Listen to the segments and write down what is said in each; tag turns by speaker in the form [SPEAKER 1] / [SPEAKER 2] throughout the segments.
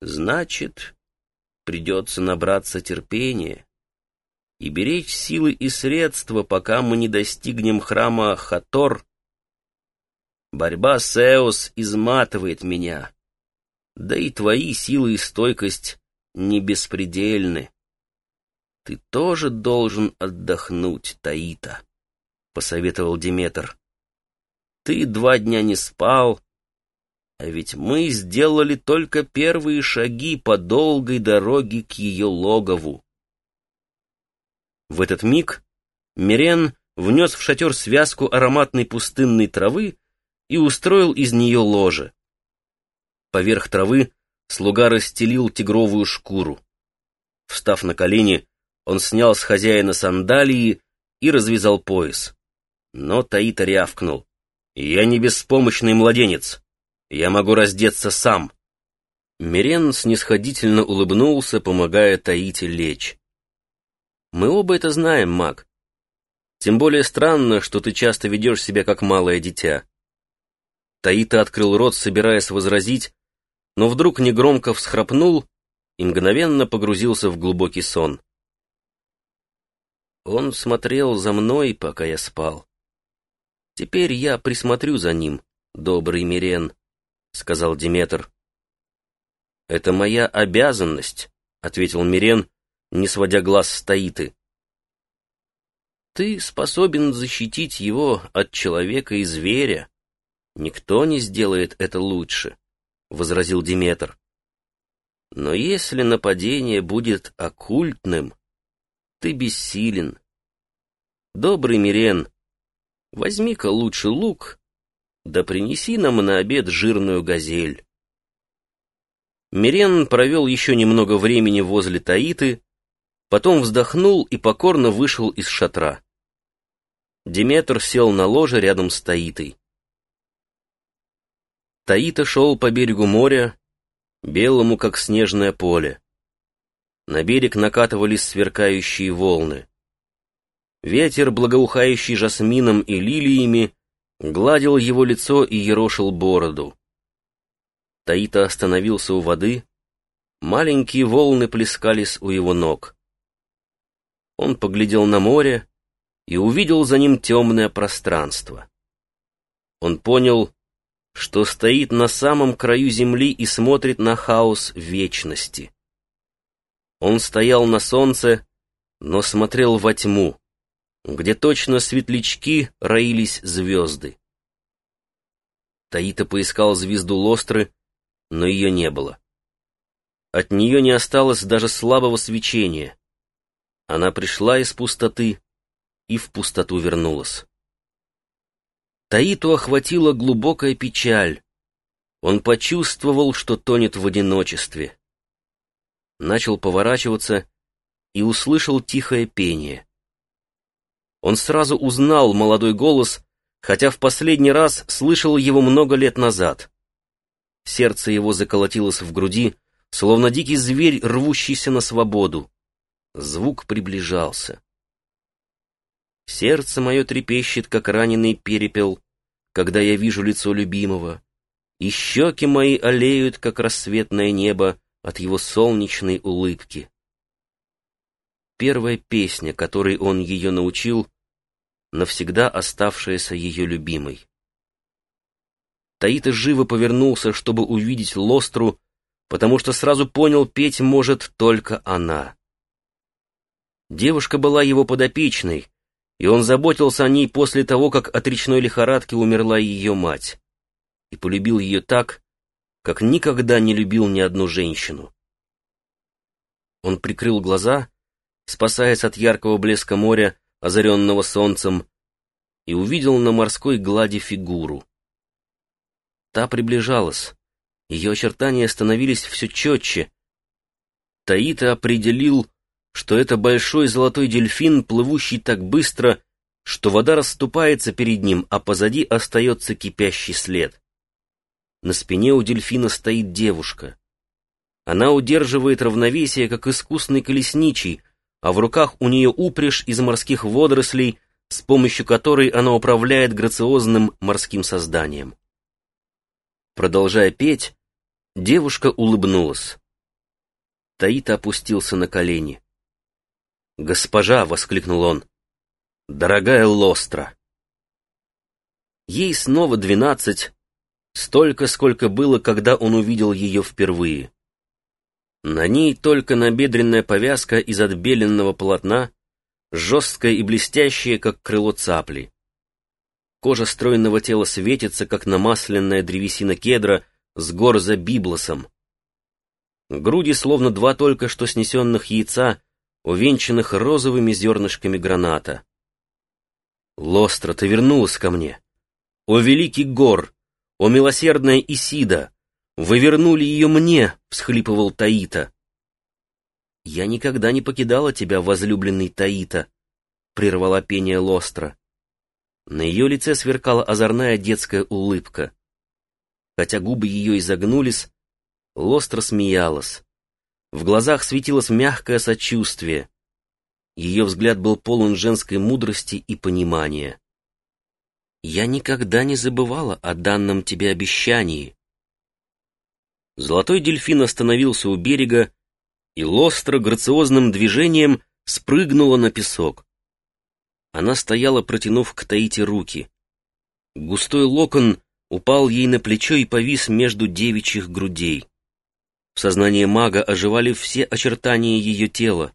[SPEAKER 1] Значит, придется набраться терпения и беречь силы и средства, пока мы не достигнем храма Хатор. Борьба с Эос изматывает меня, да и твои силы и стойкость не беспредельны. Ты тоже должен отдохнуть, Таита, — посоветовал Диметр. Ты два дня не спал, а ведь мы сделали только первые шаги по долгой дороге к ее логову. В этот миг Мирен внес в шатер связку ароматной пустынной травы и устроил из нее ложе. Поверх травы слуга расстелил тигровую шкуру. Встав на колени, он снял с хозяина сандалии и развязал пояс. Но Таита рявкнул. «Я не беспомощный младенец. Я могу раздеться сам». Мирен снисходительно улыбнулся, помогая Таите лечь. Мы оба это знаем, маг. Тем более странно, что ты часто ведешь себя как малое дитя. Таита открыл рот, собираясь возразить, но вдруг негромко всхрапнул и мгновенно погрузился в глубокий сон. Он смотрел за мной, пока я спал. Теперь я присмотрю за ним, добрый Мирен, — сказал Диметр. «Это моя обязанность», — ответил Мирен, не сводя глаз с Таиты. «Ты способен защитить его от человека и зверя. Никто не сделает это лучше», — возразил Диметр. «Но если нападение будет оккультным, ты бессилен. Добрый Мирен, возьми-ка лучше лук, да принеси нам на обед жирную газель». Мирен провел еще немного времени возле Таиты, Потом вздохнул и покорно вышел из шатра. Диметр сел на ложе рядом с Таитой. Таита шел по берегу моря, белому, как снежное поле. На берег накатывались сверкающие волны. Ветер, благоухающий жасмином и лилиями, гладил его лицо и ерошил бороду. Таита остановился у воды, маленькие волны плескались у его ног. Он поглядел на море и увидел за ним темное пространство. Он понял, что стоит на самом краю земли и смотрит на хаос вечности. Он стоял на солнце, но смотрел во тьму, где точно светлячки роились звезды. Таита поискал звезду Лостры, но ее не было. От нее не осталось даже слабого свечения. Она пришла из пустоты и в пустоту вернулась. Таиту охватила глубокая печаль. Он почувствовал, что тонет в одиночестве. Начал поворачиваться и услышал тихое пение. Он сразу узнал молодой голос, хотя в последний раз слышал его много лет назад. Сердце его заколотилось в груди, словно дикий зверь, рвущийся на свободу. Звук приближался. Сердце мое трепещет, как раненый перепел, когда я вижу лицо любимого, и щеки мои олеют, как рассветное небо от его солнечной улыбки. Первая песня, которой он ее научил, навсегда оставшаяся ее любимой. Таита живо повернулся, чтобы увидеть Лостру, потому что сразу понял, петь может только она. Девушка была его подопечной, и он заботился о ней после того, как от речной лихорадки умерла ее мать, и полюбил ее так, как никогда не любил ни одну женщину. Он прикрыл глаза, спасаясь от яркого блеска моря, озаренного солнцем, и увидел на морской глади фигуру. Та приближалась, ее очертания становились все четче. Таита определил, что это большой золотой дельфин, плывущий так быстро, что вода расступается перед ним, а позади остается кипящий след. На спине у дельфина стоит девушка. Она удерживает равновесие, как искусный колесничий, а в руках у нее упряжь из морских водорослей, с помощью которой она управляет грациозным морским созданием. Продолжая петь, девушка улыбнулась. Таита опустился на колени. «Госпожа!» — воскликнул он. «Дорогая Лостра!» Ей снова двенадцать, столько, сколько было, когда он увидел ее впервые. На ней только набедренная повязка из отбеленного полотна, жесткая и блестящая, как крыло цапли. Кожа стройного тела светится, как намасленная древесина кедра с гор за библосом. Груди, словно два только что снесенных яйца, увенчанных розовыми зернышками граната. «Лостра, ты вернулась ко мне! О, великий гор! О, милосердная Исида! Вы вернули ее мне!» — всхлипывал Таита. «Я никогда не покидала тебя, возлюбленный Таита», — прервала пение Лостра. На ее лице сверкала озорная детская улыбка. Хотя губы ее изогнулись, Лостра смеялась. В глазах светилось мягкое сочувствие. Ее взгляд был полон женской мудрости и понимания. «Я никогда не забывала о данном тебе обещании». Золотой дельфин остановился у берега, и Лостра грациозным движением спрыгнула на песок. Она стояла, протянув к Таите руки. Густой локон упал ей на плечо и повис между девичьих грудей. В сознании мага оживали все очертания ее тела,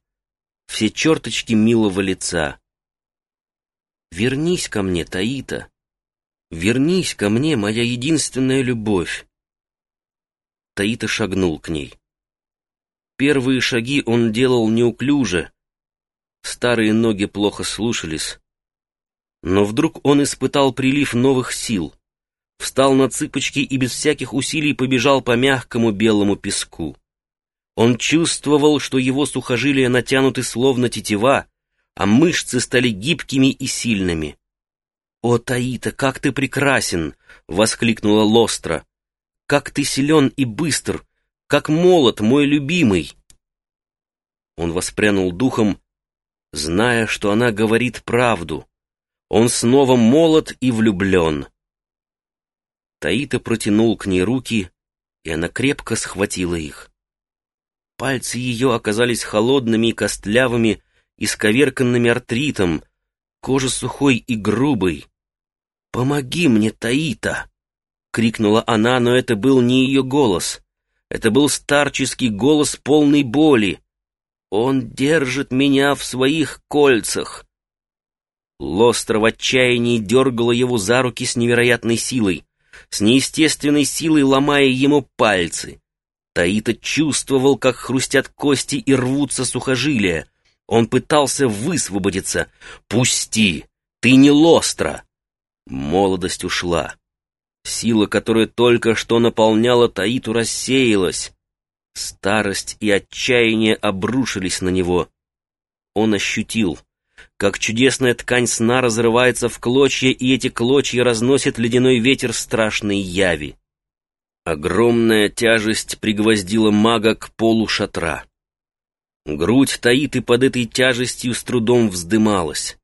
[SPEAKER 1] все черточки милого лица. «Вернись ко мне, Таита! Вернись ко мне, моя единственная любовь!» Таита шагнул к ней. Первые шаги он делал неуклюже, старые ноги плохо слушались. Но вдруг он испытал прилив новых сил встал на цыпочки и без всяких усилий побежал по мягкому белому песку. Он чувствовал, что его сухожилия натянуты словно тетива, а мышцы стали гибкими и сильными. «О, Таита, как ты прекрасен!» — воскликнула Лостра. «Как ты силен и быстр! Как молод, мой любимый!» Он воспрянул духом, зная, что она говорит правду. Он снова молод и влюблен. Таита протянул к ней руки, и она крепко схватила их. Пальцы ее оказались холодными и костлявыми, исковерканными артритом, кожа сухой и грубой. «Помоги мне, Таита!» — крикнула она, но это был не ее голос. Это был старческий голос полной боли. «Он держит меня в своих кольцах!» Лостро в отчаянии дергала его за руки с невероятной силой с неестественной силой ломая ему пальцы. Таита чувствовал, как хрустят кости и рвутся сухожилия. Он пытался высвободиться. «Пусти! Ты не лостра!» Молодость ушла. Сила, которая только что наполняла Таиту, рассеялась. Старость и отчаяние обрушились на него. Он ощутил, как чудесная ткань сна разрывается в клочья, и эти клочья разносит ледяной ветер страшной яви. Огромная тяжесть пригвоздила мага к полу шатра. Грудь таит и под этой тяжестью с трудом вздымалась.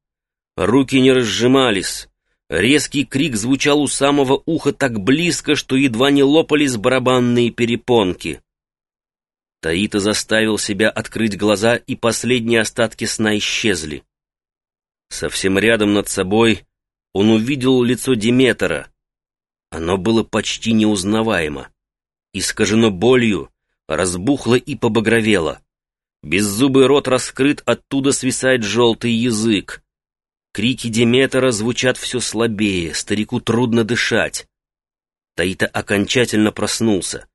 [SPEAKER 1] Руки не разжимались. Резкий крик звучал у самого уха так близко, что едва не лопались барабанные перепонки. Таита заставил себя открыть глаза, и последние остатки сна исчезли. Совсем рядом над собой он увидел лицо Диметра. Оно было почти неузнаваемо. Искажено болью, разбухло и побагровело. Беззубый рот раскрыт, оттуда свисает желтый язык. Крики Диметра звучат все слабее, старику трудно дышать. Таита окончательно проснулся.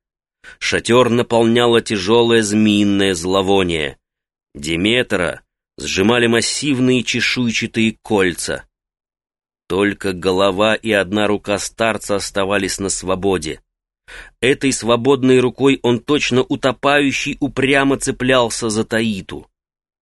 [SPEAKER 1] Шатер наполняло тяжелое змеиное зловоние. Диметра сжимали массивные чешуйчатые кольца. Только голова и одна рука старца оставались на свободе. Этой свободной рукой он точно утопающий упрямо цеплялся за Таиту.